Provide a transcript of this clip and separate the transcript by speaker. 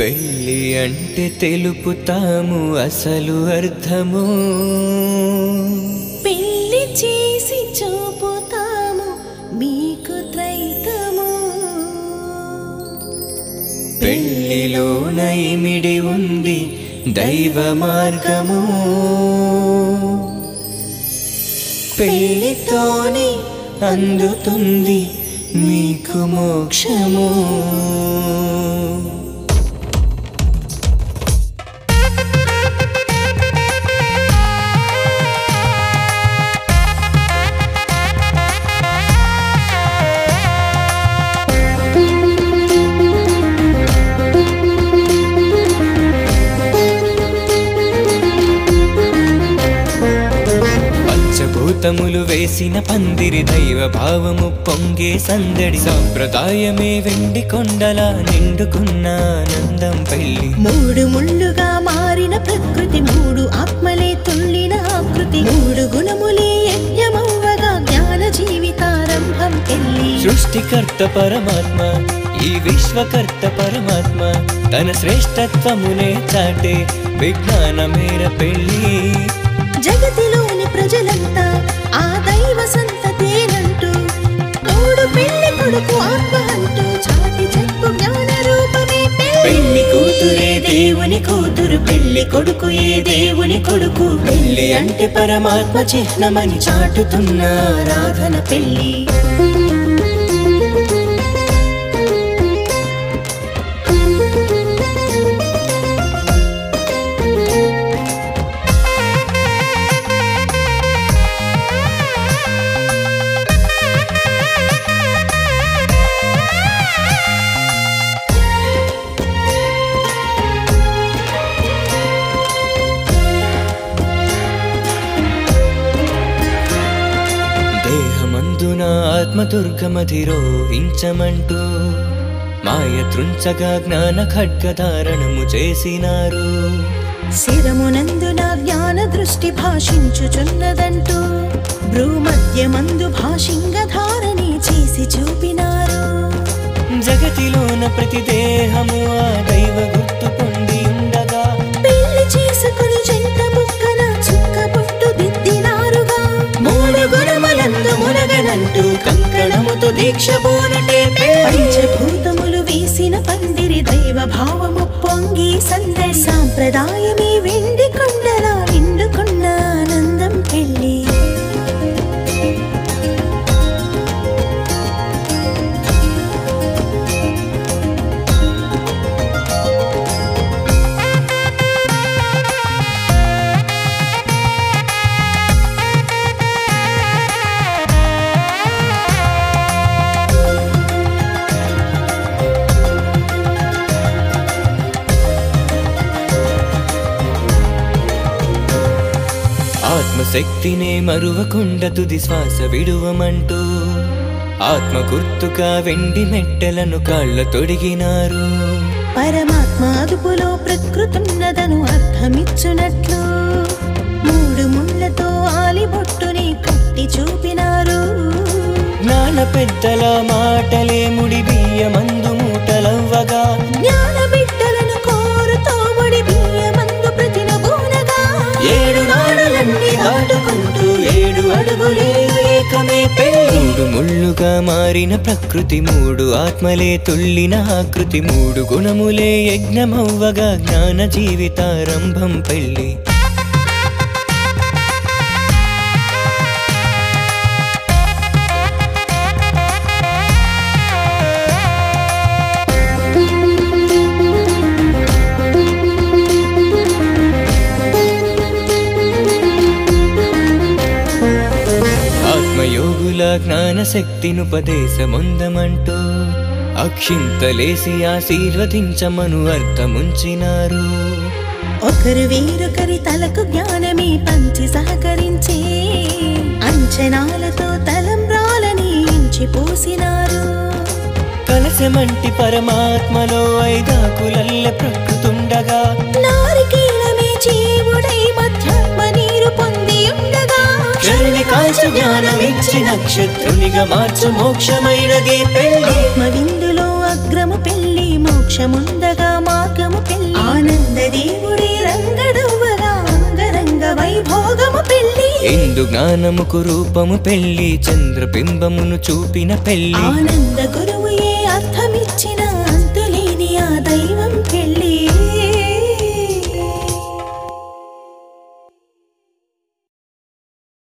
Speaker 1: పెళ్ళి అంటే తెలుపుతాము అసలు అర్థము.
Speaker 2: పెళ్ళి చేసి చూపుతాము మీకు త్రైతము.
Speaker 1: పెళ్ళిలోన ఇమిడి ఉంది దైవ మార్గము. పెళ్ళితోనే అందుతుంది మీకు మోక్షము. పంచభూతములు వేసిన పందిరి దైవ భావము పొంగే సందడి. సాంప్రదాయమే వెండి కొండల నిండుకున్న ఆనందం పెళ్ళి
Speaker 2: మూడు ముళ్ళుగా మారిన ప్రకృతి మూడు ఆత్మలే తుళ్ళిన ఆకృతి. మూడు గుణములే యజ్ఞమవ్వగా జ్ఞాన జీవితారంభం పెళ్ళి
Speaker 1: సృష్టికర్త పరమాత్మ ఈ విశ్వకర్త పరమాత్మ తన శ్రేష్టత్వమునే చాటే విజ్ఞాన మేర పెళ్ళి
Speaker 2: జగతిలోని ప్రజలంతా ఆ దైవ సంతతేనంటూ తోడు పెళ్ళి కొడుకు ఆత్మ అంటూ చాటి చెప్పు జ్ఞాన రూపమే
Speaker 1: పెళ్ళి
Speaker 2: పెళ్ళి
Speaker 1: కూతురే దేవుని కూతురు పెళ్ళి కొడుకు ఏ దేవుని కొడుకు? పెళ్ళి అంటే పరమాత్మ చిహ్నమని చాటుతున్న ఆరాధన పెళ్ళి. దేహమందున ఆత్మదుర్గమధిరోహించమంటూ మాయ త్రుంచగా జ్ఞాన ఖడ్గధారణము చేసినారు.
Speaker 2: శిరమునందున జ్ఞాన దృష్టి భాషించుచున్నదంటూ భ్రూమధ్యమందు భాషింగ ధారణి చేసి చూపినారు.
Speaker 1: జగతిలోన ప్రతి దేహము ఆ మునగనంటూ కంకణముతో దీక్ష
Speaker 2: పంచభూతములు వేసిన పందిరి దైవ భావము పొంగి సందడి. సాంప్రదాయమే వెండి
Speaker 1: ఆత్మశక్తినే మరువకుండా తుది శ్వాస విడువమంటూ ఆత్మ గుర్తుగా వెండి మెట్టెలను కాళ్ళ తొడిగినారు.
Speaker 2: పరమాత్మ అదుపులో ప్రకృతున్నదను అర్థమిచ్చునట్లు మూడు ముళ్ళతో ఆలిబొట్టుని కట్టి చూపినారు.
Speaker 1: జ్ఞాన పెద్దల మాటలే ముడి బియ్యమందు మూటలవ్వగా
Speaker 2: జ్ఞాన
Speaker 1: దాటుకుంటూ ఏడు అడుగులే ఏకమే మూడు ముళ్ళుగా మారిన ప్రకృతి మూడు ఆత్మలే తుళ్ళిన ఆకృతి మూడు గుణములే యజ్ఞమవ్వగా జ్ఞాన జీవితారంభం పెళ్ళి ఆత్మయోగుల జ్ఞాన శక్తినుపదేశముందమంటూ అక్షింతలేసి ఆశీర్వదించమను అర్థముంచినారు.
Speaker 2: ఒకరు వేరొకరి తలకు జ్ఞానమే పంచి సహకరించే అంచనాలతో తలంబ్రాలని ఇంచి పోసినారు.
Speaker 1: కలసమంటి పరమాత్మలో ఐదాకులల్లె ప్రకృతుండగా
Speaker 2: నారికేళమే జీవుడై మధ్యాత్మ నీరు పొంది ఉండగా
Speaker 1: మనసు జ్ఞానమిచ్చి నక్షత్రునిగా మార్చు మోక్షమైనదే
Speaker 2: పెళ్ళి. మవిందులో అగ్రము పెళ్ళి మోక్షముందగా మార్గము పెళ్ళి. ఆనంద దేవుడి రంగడువగా అంగరంగ వైభోగము పెళ్ళి.
Speaker 1: ఇందు జ్ఞానముకు రూపము పెళ్ళి చంద్రబింబమును చూపిన పెళ్ళి.
Speaker 2: ఆనంద గురు